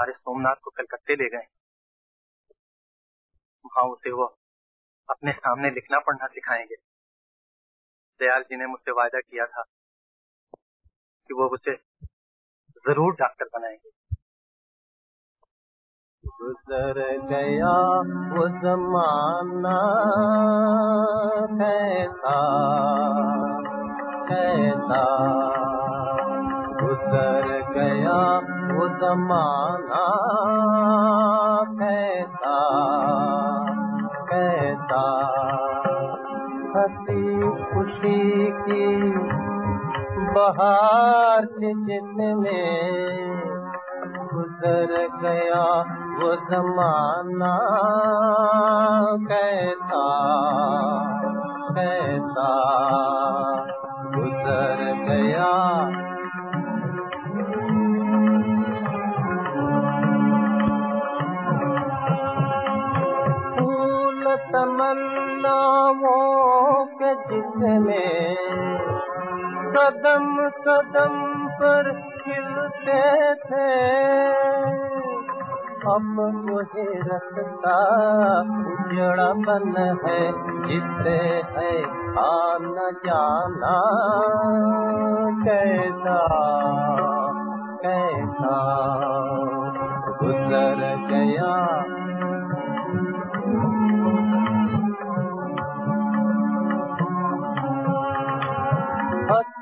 तुम्हारे सोमनाथ को कलकत्ते ले गए। वहाँ उसे वो अपने सामने लिखना पढ़ना सिखाएँगे। दयाल जी ने मुझसे वायदा किया था कि वो उसे ज़रूर डॉक्टर बनाएँगे। गुजर गया वो जमाना, कैसा कैसा। जमाना हंसी खुशी की बहार के जिसमें गुजर गया वो जमाना कैसा कैसा? गुजर गया तमन्नाओं के जिसमें कदम कदम पर खिलते थे। अब मुझे रखता उजड़ा बन है, जिससे है आना जाना। कैसा कैसा गुजर गया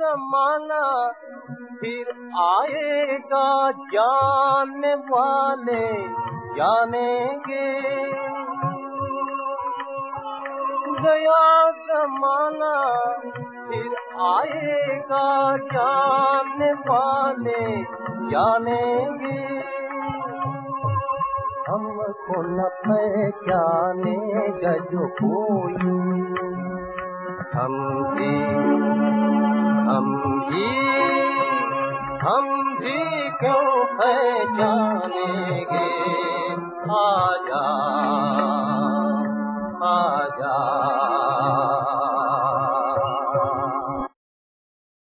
जमाना फिर गया जमाना फिर आएगा जानने वाले जानेंगे। हमको न पहचानेगा जो हम हम भी हम भी क्यों पहचानेंगे? आजा आजा